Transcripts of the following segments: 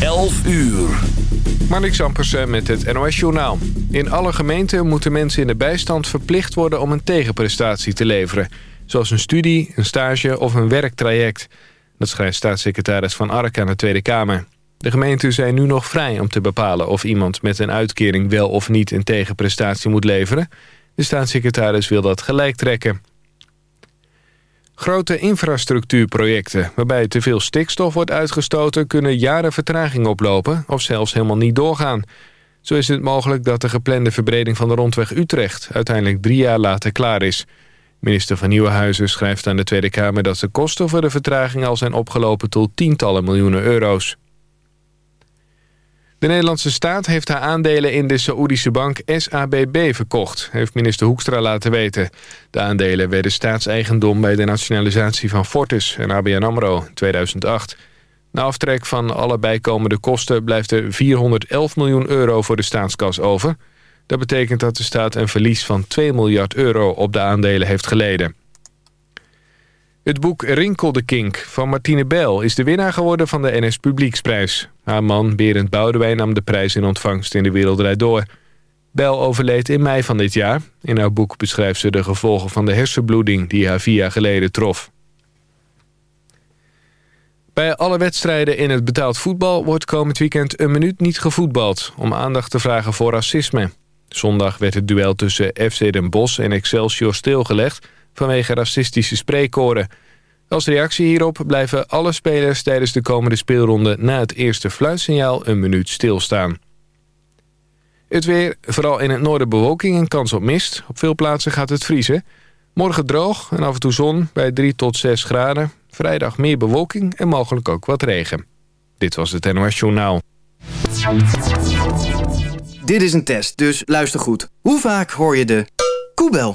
11 uur. Marnix Ampersen met het NOS-journaal. In alle gemeenten moeten mensen in de bijstand verplicht worden om een tegenprestatie te leveren. Zoals een studie, een stage of een werktraject. Dat schrijft staatssecretaris Van Ark aan de Tweede Kamer. De gemeenten zijn nu nog vrij om te bepalen of iemand met een uitkering wel of niet een tegenprestatie moet leveren. De staatssecretaris wil dat gelijk trekken. Grote infrastructuurprojecten waarbij te veel stikstof wordt uitgestoten... kunnen jaren vertraging oplopen of zelfs helemaal niet doorgaan. Zo is het mogelijk dat de geplande verbreding van de rondweg Utrecht... uiteindelijk drie jaar later klaar is. Minister van Nieuwenhuizen schrijft aan de Tweede Kamer... dat de kosten voor de vertraging al zijn opgelopen tot tientallen miljoenen euro's. De Nederlandse staat heeft haar aandelen in de Saoedische bank SABB verkocht, heeft minister Hoekstra laten weten. De aandelen werden staatseigendom bij de nationalisatie van Fortis en ABN AMRO in 2008. Na aftrek van alle bijkomende kosten blijft er 411 miljoen euro voor de staatskas over. Dat betekent dat de staat een verlies van 2 miljard euro op de aandelen heeft geleden. Het boek Rinkel de Kink van Martine Bijl is de winnaar geworden van de NS Publieksprijs. Haar man Berend Boudewijn nam de prijs in ontvangst in de Wereld Door. Bijl overleed in mei van dit jaar. In haar boek beschrijft ze de gevolgen van de hersenbloeding die haar vier jaar geleden trof. Bij alle wedstrijden in het betaald voetbal wordt komend weekend een minuut niet gevoetbald... om aandacht te vragen voor racisme. Zondag werd het duel tussen FC Den Bosch en Excelsior stilgelegd vanwege racistische spreekkoren. Als reactie hierop blijven alle spelers tijdens de komende speelronde... na het eerste fluitsignaal een minuut stilstaan. Het weer, vooral in het noorden bewolking en kans op mist. Op veel plaatsen gaat het vriezen. Morgen droog en af en toe zon bij 3 tot 6 graden. Vrijdag meer bewolking en mogelijk ook wat regen. Dit was het NOS Journaal. Dit is een test, dus luister goed. Hoe vaak hoor je de koebel?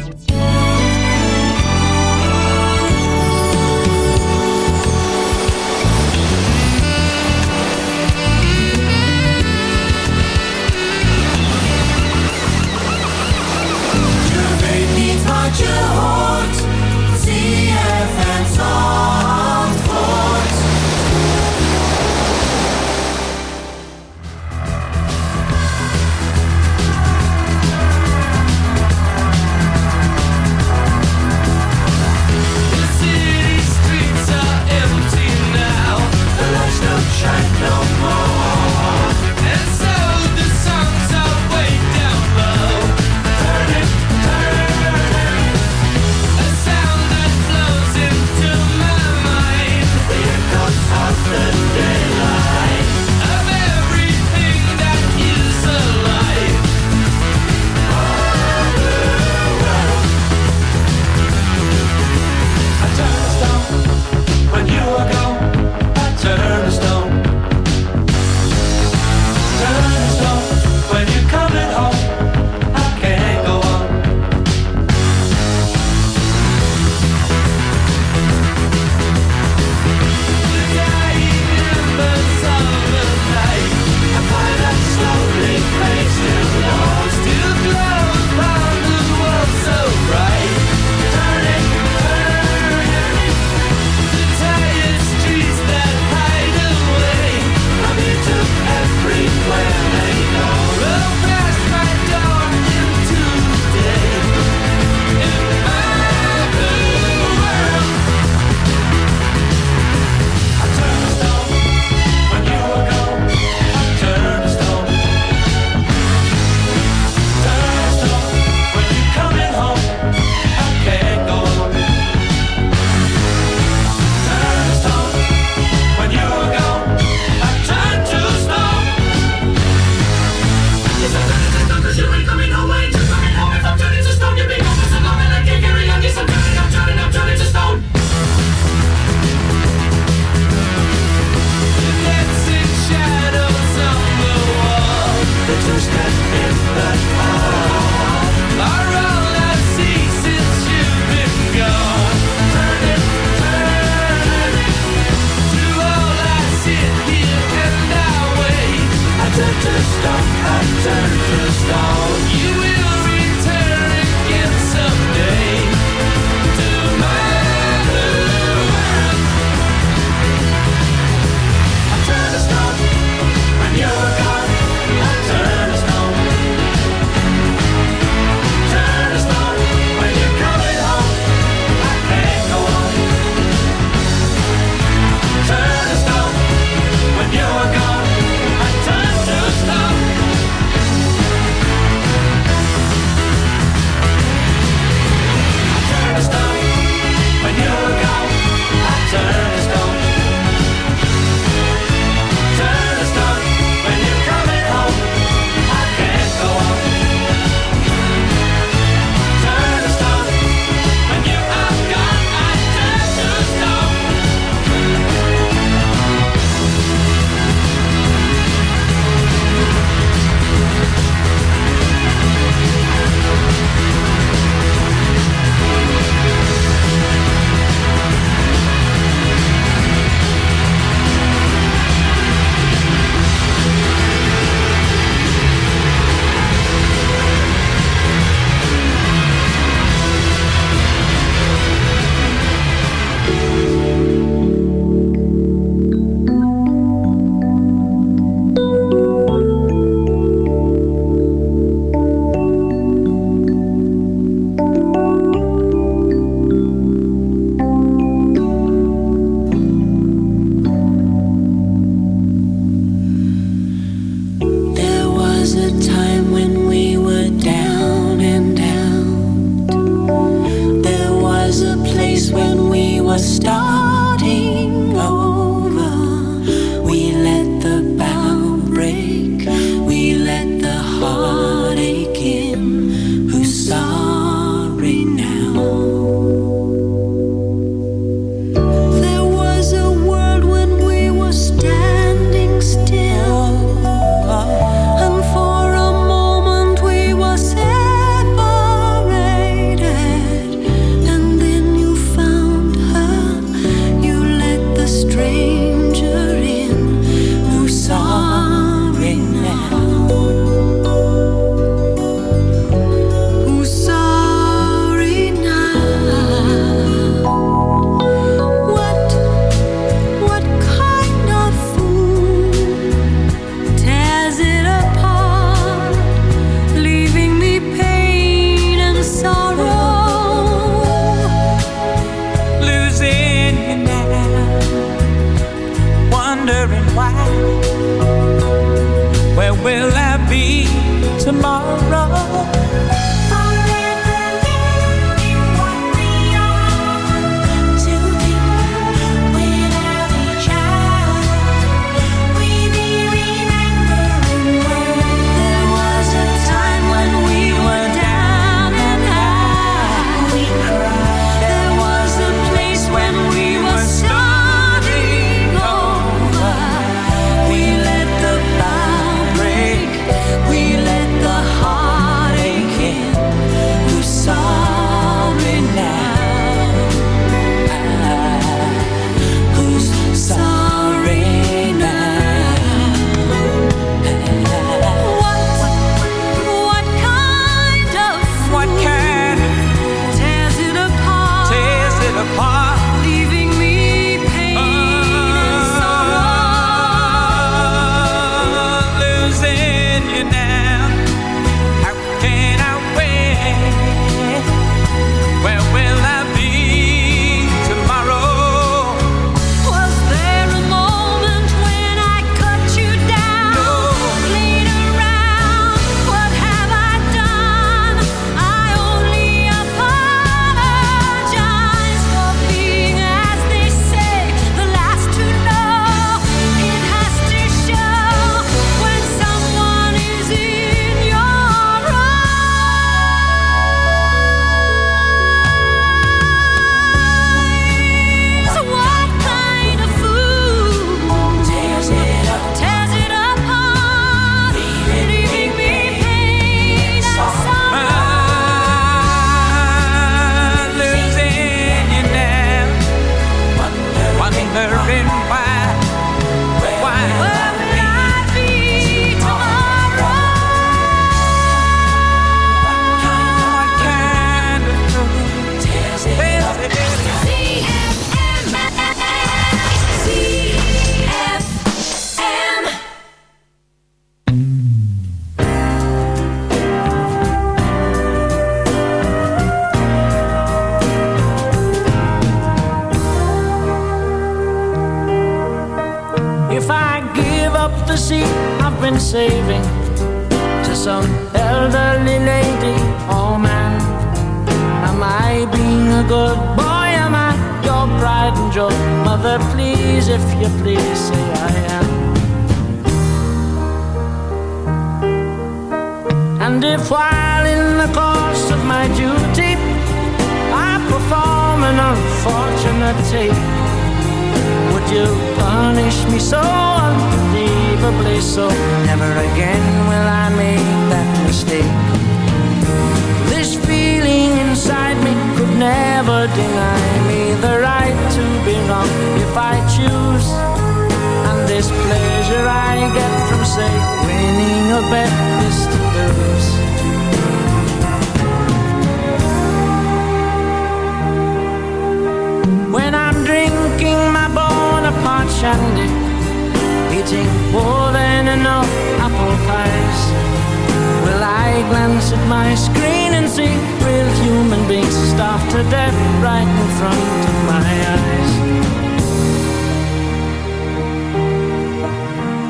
my screen and see real human beings starve to death right in front of my eyes.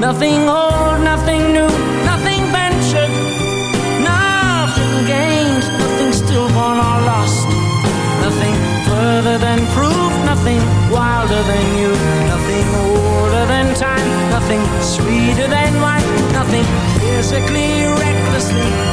Nothing old, nothing new, nothing ventured, nothing gained, nothing still won or lost, nothing further than proof, nothing wilder than you, nothing older than time, nothing sweeter than wine, nothing physically recklessly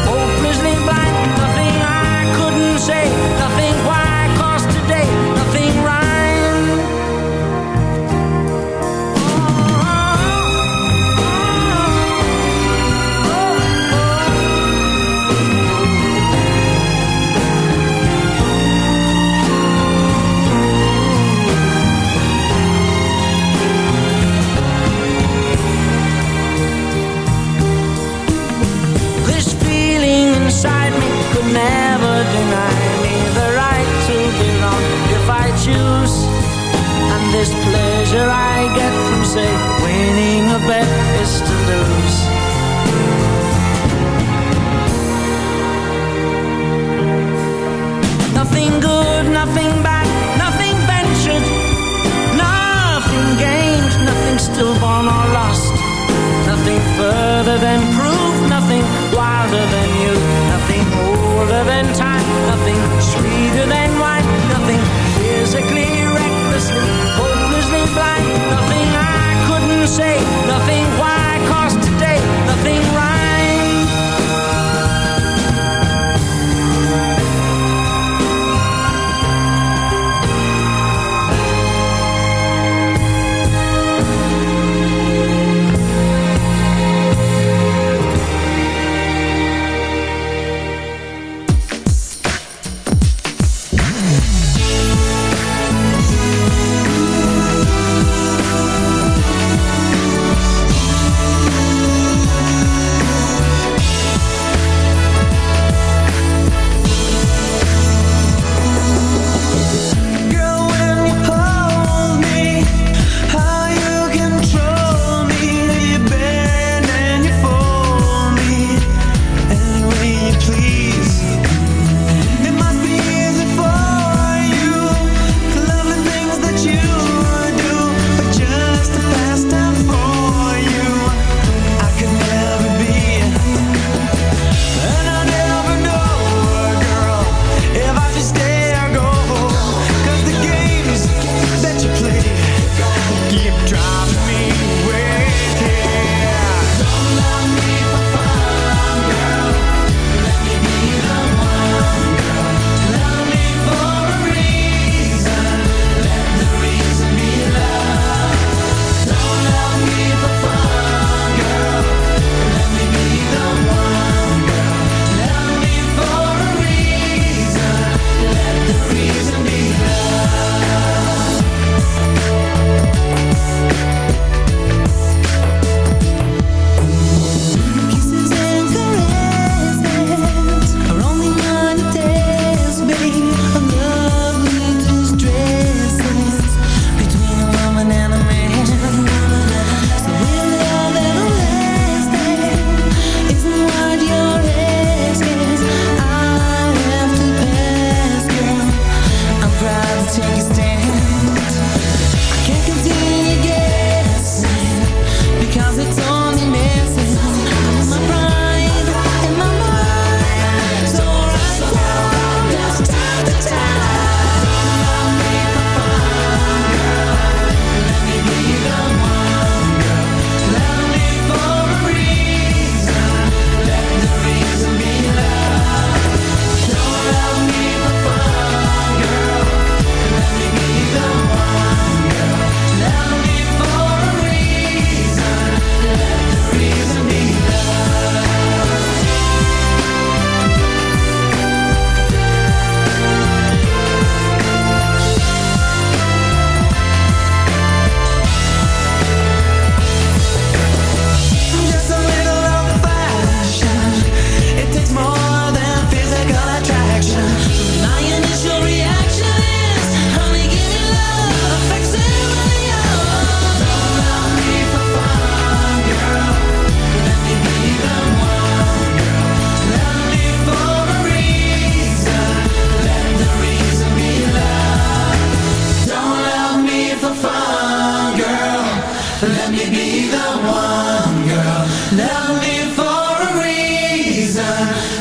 Let me be the one girl. Love me for a reason.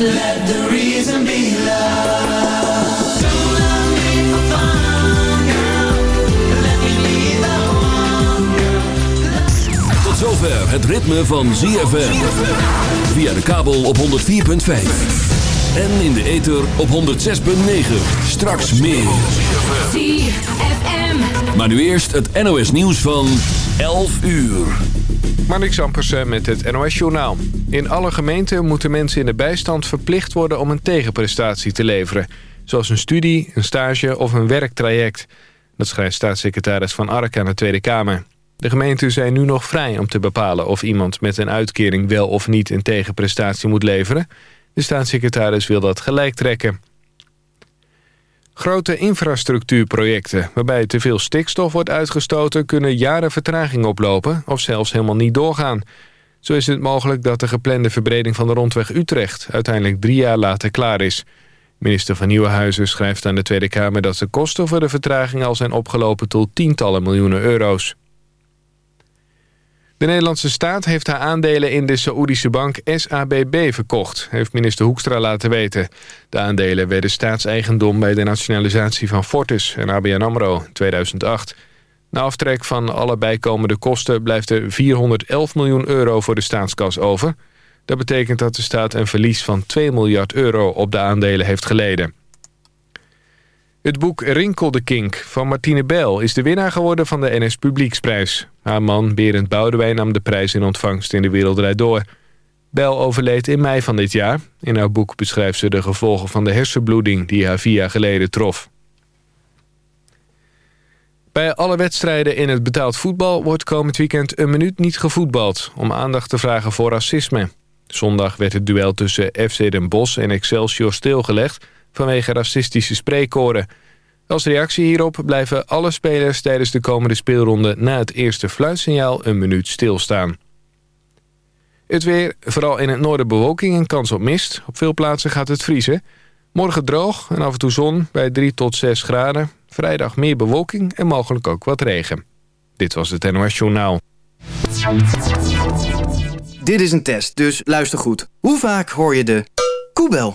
Let the reason be love. Don't love me for fun girl. Let me be the one girl. Tot zover het ritme van ZFM Via de kabel op 104.5 en in de ether op 106.9. Straks meer. Maar nu eerst het NOS nieuws van... 11 uur. Marnix Ampersen met het NOS-journaal. In alle gemeenten moeten mensen in de bijstand verplicht worden om een tegenprestatie te leveren. Zoals een studie, een stage of een werktraject. Dat schrijft staatssecretaris Van Ark aan de Tweede Kamer. De gemeenten zijn nu nog vrij om te bepalen of iemand met een uitkering wel of niet een tegenprestatie moet leveren. De staatssecretaris wil dat gelijk trekken. Grote infrastructuurprojecten waarbij te veel stikstof wordt uitgestoten... kunnen jaren vertraging oplopen of zelfs helemaal niet doorgaan. Zo is het mogelijk dat de geplande verbreding van de rondweg Utrecht... uiteindelijk drie jaar later klaar is. Minister van Nieuwenhuizen schrijft aan de Tweede Kamer... dat de kosten voor de vertraging al zijn opgelopen tot tientallen miljoenen euro's. De Nederlandse staat heeft haar aandelen in de Saoedische bank SABB verkocht, heeft minister Hoekstra laten weten. De aandelen werden staatseigendom bij de nationalisatie van Fortis en ABN AMRO in 2008. Na aftrek van alle bijkomende kosten blijft er 411 miljoen euro voor de staatskas over. Dat betekent dat de staat een verlies van 2 miljard euro op de aandelen heeft geleden. Het boek Rinkel de Kink van Martine Bijl is de winnaar geworden van de NS Publieksprijs. Haar man Berend Boudewijn nam de prijs in ontvangst in de Wereld Door. Bijl overleed in mei van dit jaar. In haar boek beschrijft ze de gevolgen van de hersenbloeding die haar vier jaar geleden trof. Bij alle wedstrijden in het betaald voetbal wordt komend weekend een minuut niet gevoetbald... om aandacht te vragen voor racisme. Zondag werd het duel tussen FC Den Bosch en Excelsior stilgelegd vanwege racistische spreekkoren. Als reactie hierop blijven alle spelers tijdens de komende speelronde... na het eerste fluitsignaal een minuut stilstaan. Het weer, vooral in het noorden bewolking en kans op mist. Op veel plaatsen gaat het vriezen. Morgen droog en af en toe zon bij 3 tot 6 graden. Vrijdag meer bewolking en mogelijk ook wat regen. Dit was het NOS Journaal. Dit is een test, dus luister goed. Hoe vaak hoor je de koebel?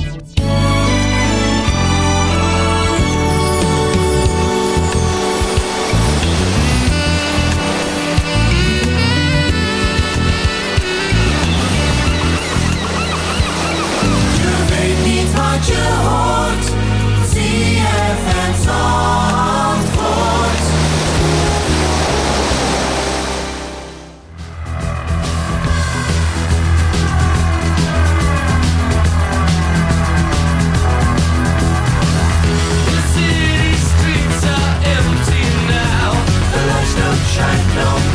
I no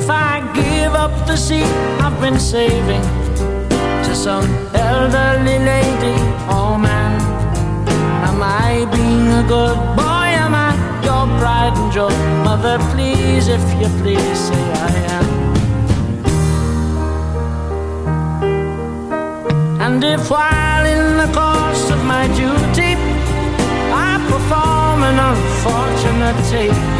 If I give up the seat I've been saving to some elderly lady or man, am I being a good boy? Am I your pride and joy? Mother, please, if you please, say I am. And if while in the course of my duty I perform an unfortunate would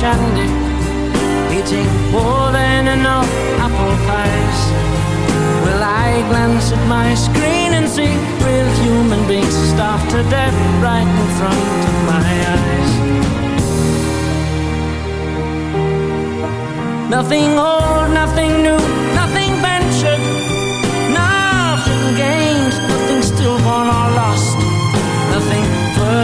shandy, eating more than enough apple pies, will I glance at my screen and see real human beings starved to death right in front of my eyes? Nothing old, nothing new,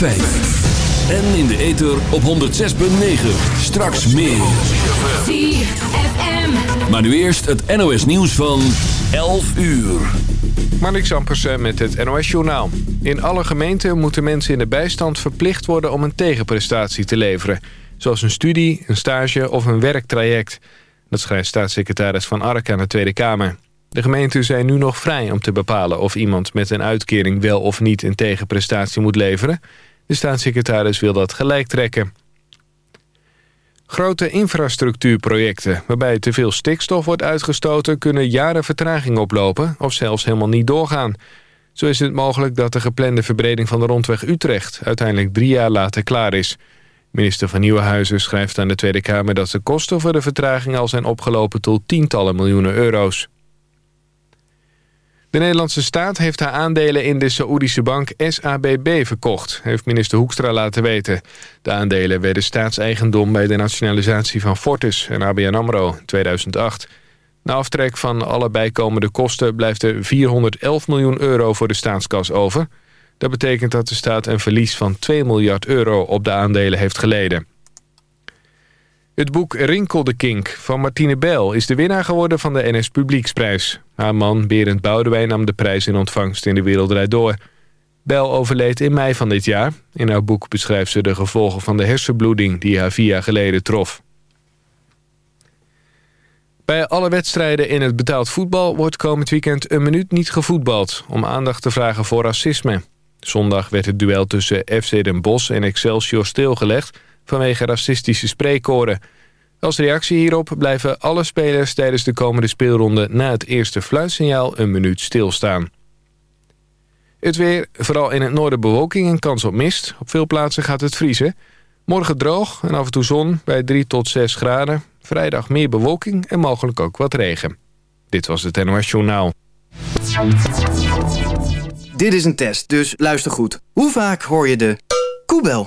En in de ether op 106.9. Straks meer. Maar nu eerst het NOS nieuws van 11 uur. Marnix Ampersen met het NOS-journaal. In alle gemeenten moeten mensen in de bijstand verplicht worden om een tegenprestatie te leveren. Zoals een studie, een stage of een werktraject. Dat schrijft staatssecretaris Van Ark aan de Tweede Kamer. De gemeenten zijn nu nog vrij om te bepalen of iemand met een uitkering wel of niet een tegenprestatie moet leveren. De staatssecretaris wil dat gelijk trekken. Grote infrastructuurprojecten waarbij te veel stikstof wordt uitgestoten... kunnen jaren vertraging oplopen of zelfs helemaal niet doorgaan. Zo is het mogelijk dat de geplande verbreding van de rondweg Utrecht... uiteindelijk drie jaar later klaar is. Minister van Nieuwenhuizen schrijft aan de Tweede Kamer... dat de kosten voor de vertraging al zijn opgelopen tot tientallen miljoenen euro's. De Nederlandse staat heeft haar aandelen in de Saoedische bank SABB verkocht, heeft minister Hoekstra laten weten. De aandelen werden staatseigendom bij de nationalisatie van Fortis en ABN AMRO in 2008. Na aftrek van alle bijkomende kosten blijft er 411 miljoen euro voor de staatskas over. Dat betekent dat de staat een verlies van 2 miljard euro op de aandelen heeft geleden. Het boek Rinkel de Kink van Martine Bijl is de winnaar geworden van de NS Publieksprijs. Haar man Berend Boudewijn nam de prijs in ontvangst in de Wereld Door. Bijl overleed in mei van dit jaar. In haar boek beschrijft ze de gevolgen van de hersenbloeding die haar vier jaar geleden trof. Bij alle wedstrijden in het betaald voetbal wordt komend weekend een minuut niet gevoetbald... om aandacht te vragen voor racisme. Zondag werd het duel tussen FC Den Bosch en Excelsior stilgelegd vanwege racistische spreekkoren. Als reactie hierop blijven alle spelers tijdens de komende speelronde... na het eerste fluitsignaal een minuut stilstaan. Het weer, vooral in het noorden bewolking en kans op mist. Op veel plaatsen gaat het vriezen. Morgen droog en af en toe zon bij 3 tot 6 graden. Vrijdag meer bewolking en mogelijk ook wat regen. Dit was het NOS Journaal. Dit is een test, dus luister goed. Hoe vaak hoor je de koebel?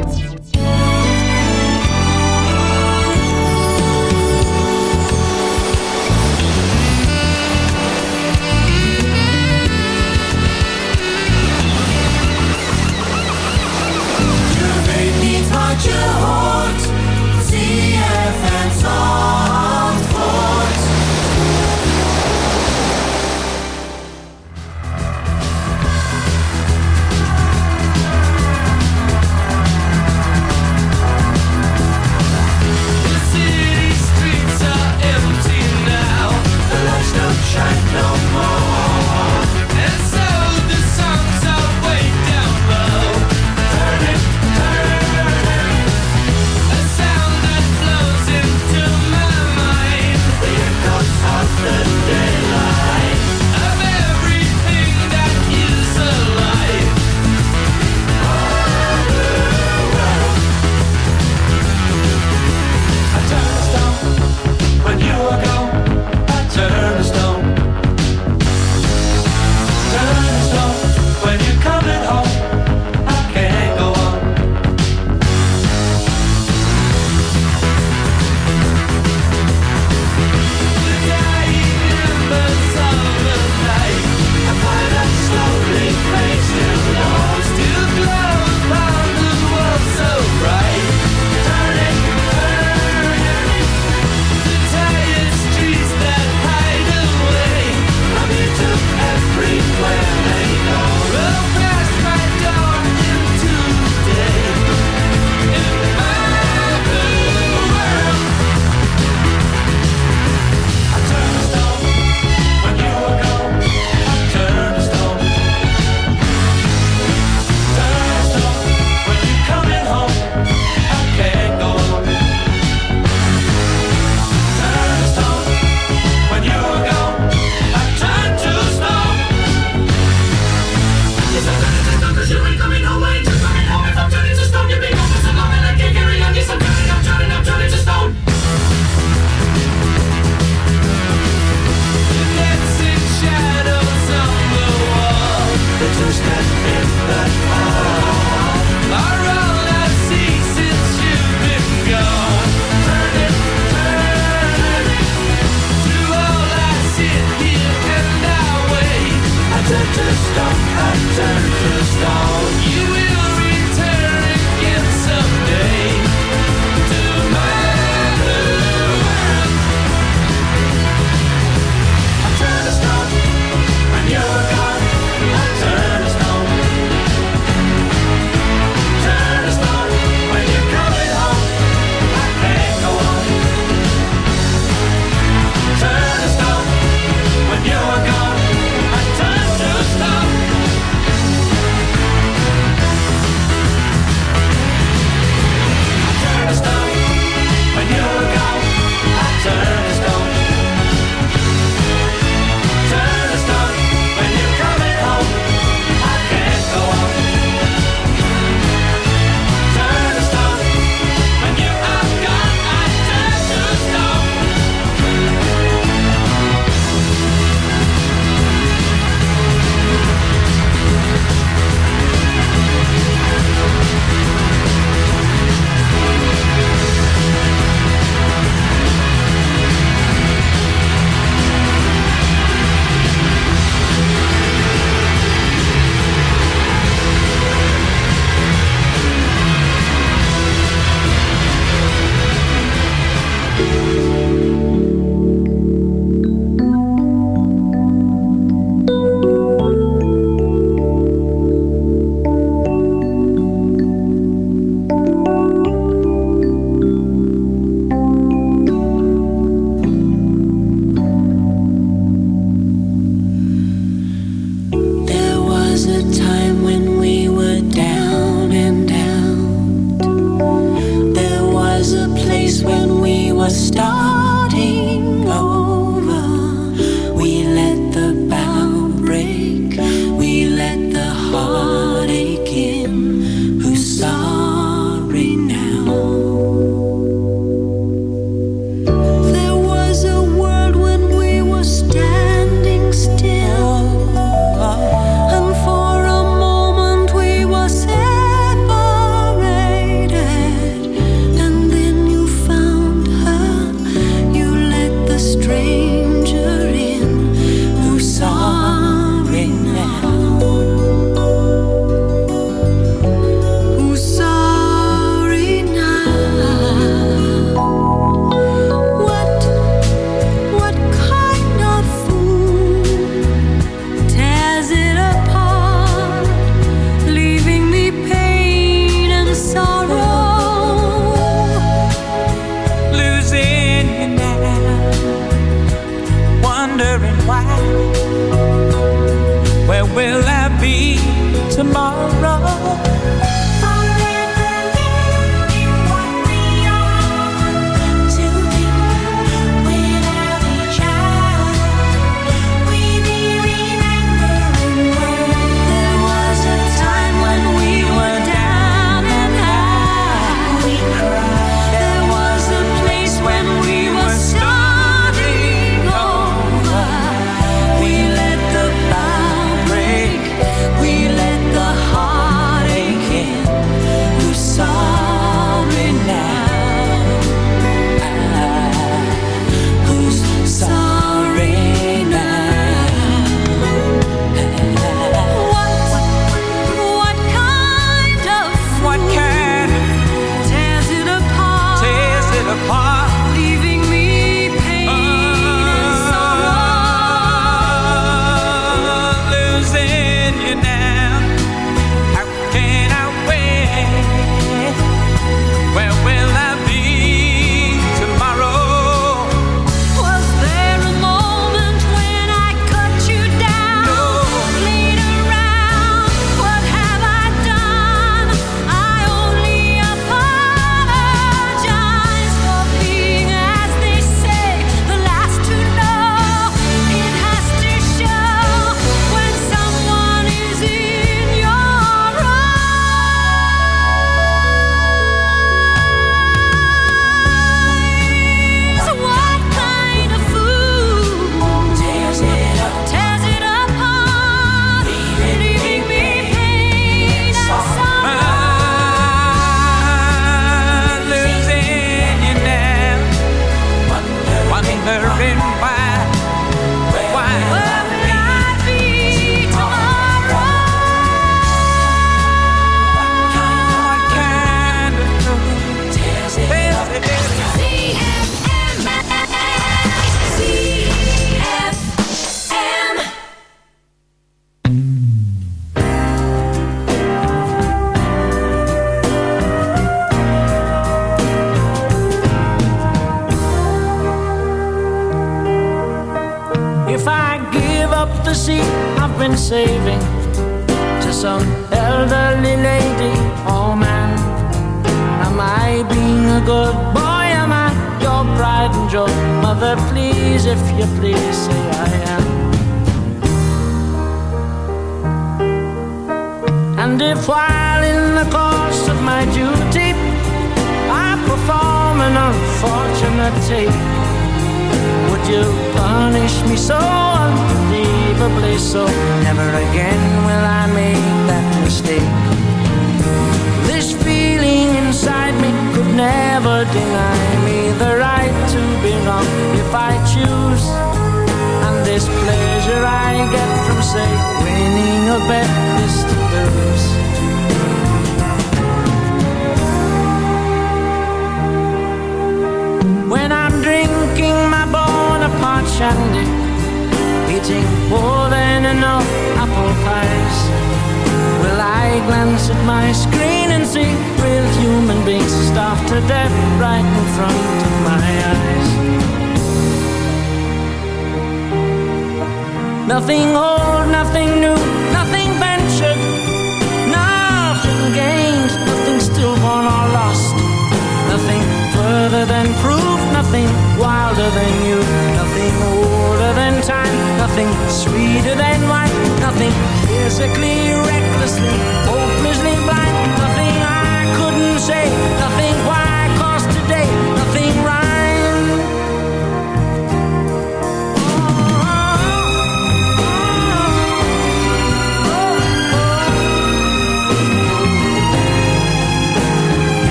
tomorrow Perfectly recklessly.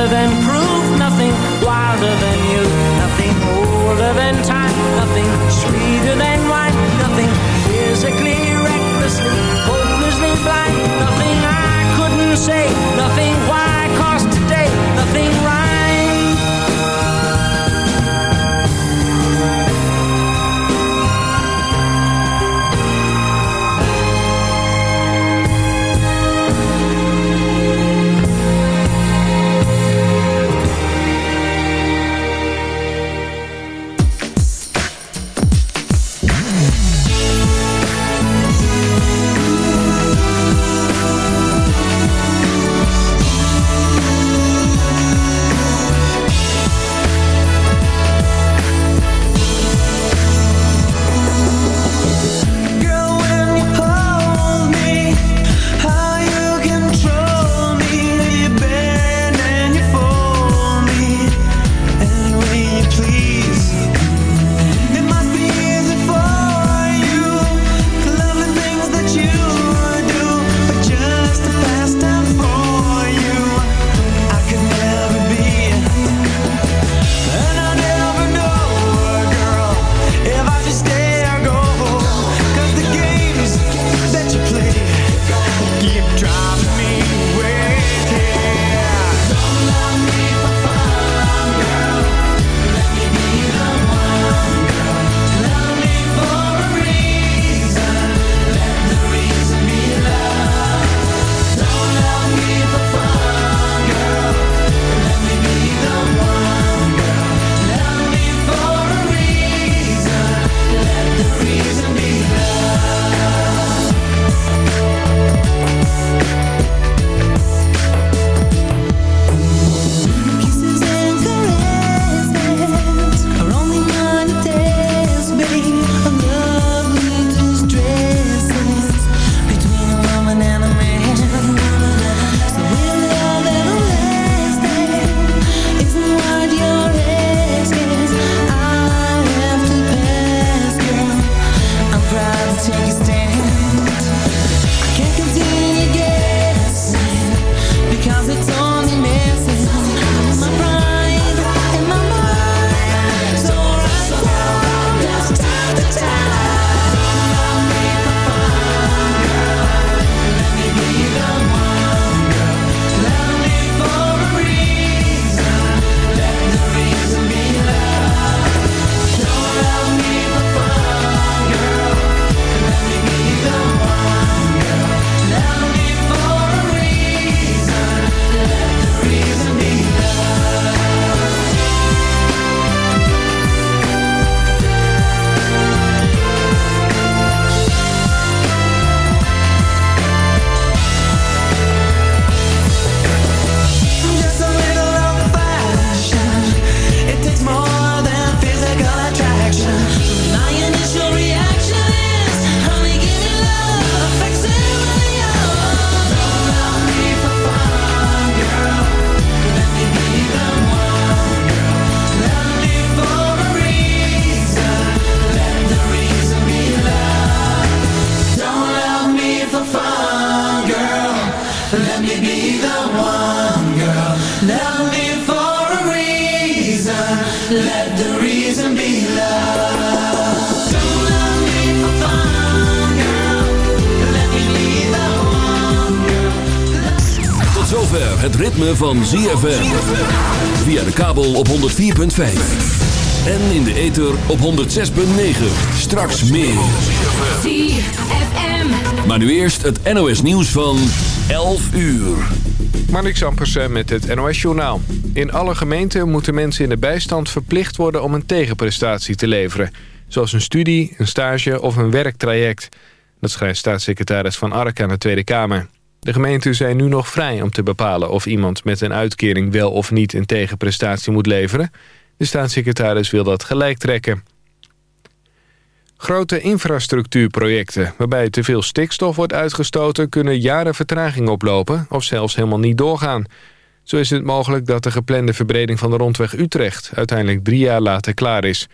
rather than prove van ZFM. Via de kabel op 104.5. En in de ether op 106.9. Straks meer. ZFM. Maar nu eerst het NOS nieuws van 11 uur. Marnix Ampersen met het NOS-journaal. In alle gemeenten moeten mensen in de bijstand verplicht worden om een tegenprestatie te leveren. Zoals een studie, een stage of een werktraject. Dat schrijft staatssecretaris Van Ark aan de Tweede Kamer. De gemeenten zijn nu nog vrij om te bepalen of iemand met een uitkering wel of niet een tegenprestatie moet leveren. De staatssecretaris wil dat gelijk trekken. Grote infrastructuurprojecten waarbij te veel stikstof wordt uitgestoten... kunnen jaren vertraging oplopen of zelfs helemaal niet doorgaan. Zo is het mogelijk dat de geplande verbreding van de rondweg Utrecht... uiteindelijk drie jaar later klaar is.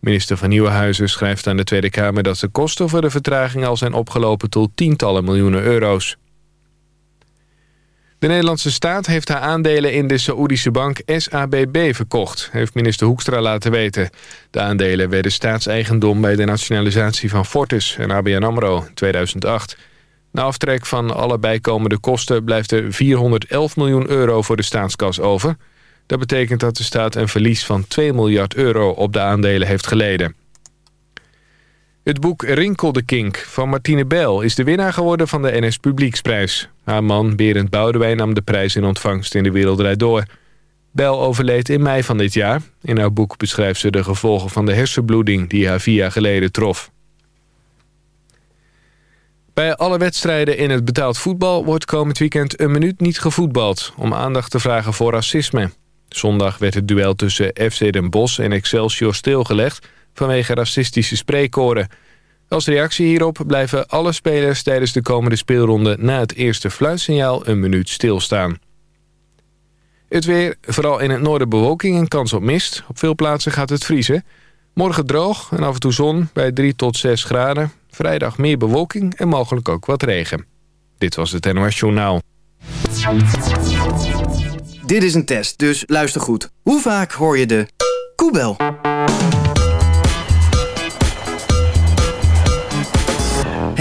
Minister van Nieuwenhuizen schrijft aan de Tweede Kamer... dat de kosten voor de vertraging al zijn opgelopen tot tientallen miljoenen euro's. De Nederlandse staat heeft haar aandelen in de Saoedische bank SABB verkocht, heeft minister Hoekstra laten weten. De aandelen werden staatseigendom bij de nationalisatie van Fortis en ABN AMRO in 2008. Na aftrek van alle bijkomende kosten blijft er 411 miljoen euro voor de staatskas over. Dat betekent dat de staat een verlies van 2 miljard euro op de aandelen heeft geleden. Het boek Rinkel de Kink van Martine Bijl is de winnaar geworden van de NS Publieksprijs. Haar man Berend Boudewijn nam de prijs in ontvangst in de Wereld Door. Bijl overleed in mei van dit jaar. In haar boek beschrijft ze de gevolgen van de hersenbloeding die haar vier jaar geleden trof. Bij alle wedstrijden in het betaald voetbal wordt komend weekend een minuut niet gevoetbald... om aandacht te vragen voor racisme. Zondag werd het duel tussen FC Den Bosch en Excelsior stilgelegd vanwege racistische spreekkoren. Als reactie hierop blijven alle spelers tijdens de komende speelronde... na het eerste fluitsignaal een minuut stilstaan. Het weer, vooral in het noorden bewolking en kans op mist. Op veel plaatsen gaat het vriezen. Morgen droog en af en toe zon bij 3 tot 6 graden. Vrijdag meer bewolking en mogelijk ook wat regen. Dit was het NOS Journaal. Dit is een test, dus luister goed. Hoe vaak hoor je de koebel?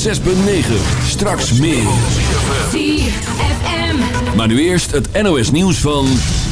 9, Straks meer. 4FM. Maar nu eerst het NOS nieuws van...